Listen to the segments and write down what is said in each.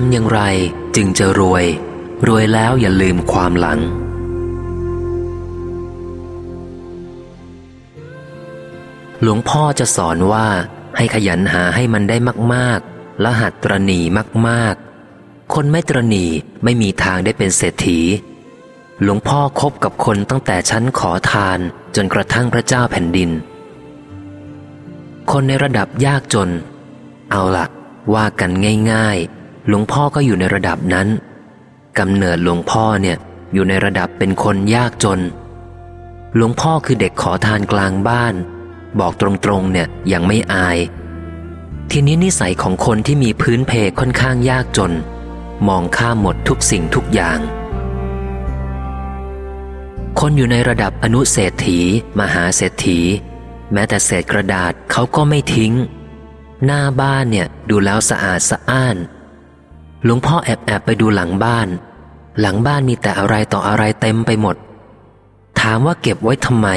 ำอย่างไรจึงจะรวย รวยแล้วอย่าลืมความหลัง หลวงพ่อจะสอนว่าให้ขยันหาให้มันได้มาก ๆ และหัดตรณีมาก ๆ คนไม่ตรณีไม่มีทางได้เป็นเศรษฐี หลวงพ่อคบกับคนตั้งแต่ชั้นขอทานจนกระทั่งพระเจ้าแผ่นดิน คนในระดับยากจน เอาละว่ากันง่าย ๆ หลวงพ่อก็อยู่ในระดับนั้นกำเนิดหลวงพ่อเนี่ยอยู่ในระดับเป็นคนยากจน หลวงพ่อคือเด็กขอทานกลางบ้าน บอกตรงๆเนี่ยยังไม่อาย ทีนี้นิสัยของคนที่มีพื้นเพค่อนข้างยากจน มองข้ามหมดทุกสิ่งทุกอย่าง คนอยู่ในระดับอนุเศรษฐี มหาเศรษฐี แม้แต่เศษกระดาษเขาก็ไม่ทิ้ง หน้าบ้านเนี่ยดูแล้วสะอาดสะอ้าน หลวงพ่อแอบแอบไปดูหลังบ้าน หลังบ้านมีแต่อะไรต่ออะไรเต็มไปหมด ถามว่าเก็บไว้ทำไม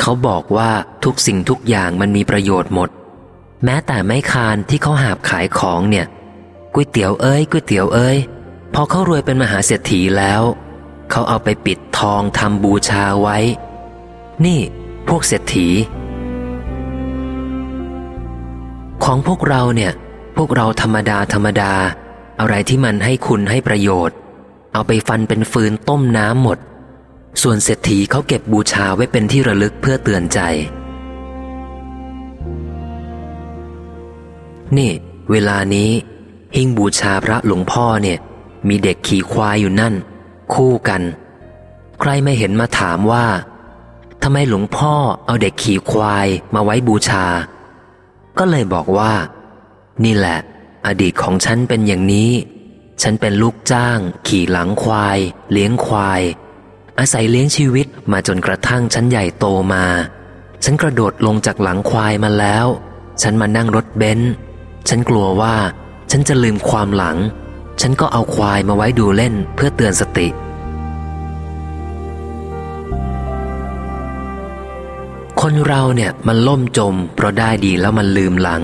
เขาบอกว่าทุกสิ่งทุกอย่างมันมีประโยชน์หมด แม้แต่ไม้คานที่เขาหาบขายของเนี่ยก๋วยเตี๋ยวเอ้ยก๋วยเตี๋ยวเอ้ยพอเขารวยเป็นมหาเศรษฐีแล้ว เขาเอาไปปิดทองทำบูชาไว้ นี่ พวกเศรษฐี ของพวกเราเนี่ย พวกเราธรรมดาธรรมดา อะไรที่มันให้คุณให้ประโยชน์ เอาไปฟันเป็นฟืนต้มน้ำหมด ส่วนเศรษฐีเขาเก็บบูชาไว้เป็นที่ระลึกเพื่อเตือนใจ นี่ เวลานี้ หิ้งบูชาพระหลวงพ่อเนี่ย มีเด็กขี่ควายอยู่นั่น คู่กัน ใครไม่เห็นมาถามว่าทำไมหลวงพ่อเอาเด็กขี่ควายมาไว้บูชา ก็เลยบอกว่า นี่แหละ อดีตของฉันเป็นอย่างนี้ ฉันเป็นลูกจ้าง ขี่หลังควาย เลี้ยงควาย อาศัยเลี้ยงชีวิตมาจนกระทั่งฉันใหญ่โตมา ฉันกระโดดลงจากหลังควายมาแล้ว ฉันมานั่งรถเบนซ์ฉันกลัวว่า ฉันจะลืมความหลัง ฉันก็เอาควายมาไว้ดูเล่นเพื่อเตือนสติ คนเราเนี่ยมันล่มจม เพราะได้ดีแล้วมันลืมหลัง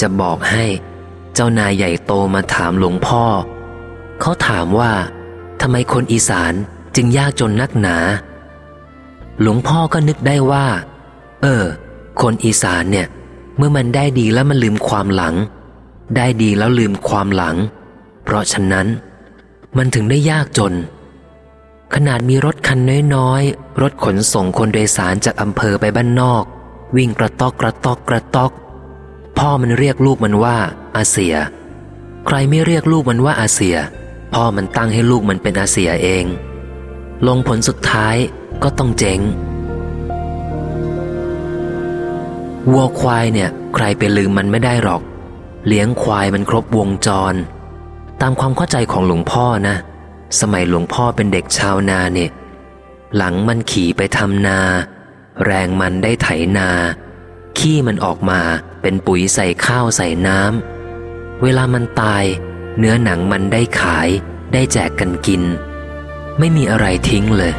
จะบอกให้ เจ้านายใหญ่โตมาถามหลวงพ่อ เขาถามว่าทำไมคนอีสานจึงยากจนนักหนา หลวงพ่อก็นึกได้ว่า เออ คนอีสานเนี่ย เมื่อมันได้ดีแล้วมันลืมความหลัง ได้ดีแล้วลืมความหลัง เพราะฉะนั้น มันถึงได้ยากจน ขนาดมีรถคันน้อยๆ รถขนส่งคนโดยสารจากอำเภอไปบ้านนอก วิ่งกระตอกกระตอกกระตอก พ่อมันเรียกลูกมันว่า อาเซีย ใครไม่เรียกลูกมันว่าอาเซีย พ่อมันตั้งให้ลูกมันเป็นอาเซียเอง ลงผลสุดท้ายก็ต้องเจ๊งวัวควายเนี่ยใครไปลืมมันไม่ได้หรอก เลี้ยงควายมันครบวงจร ตามความเข้าใจของหลวงพ่อนะ สมัยหลวงพ่อเป็นเด็กชาวนาเนี่ย หลังมันขี่ไปทำนา แรงมันได้ไถนา ขี้มันออกมาเป็นปุ๋ยใส่ข้าวใส่น้ำ เวลามันตาย เนื้อหนังมันได้ขาย ได้แจกกันกิน ไม่มีอะไรทิ้งเลย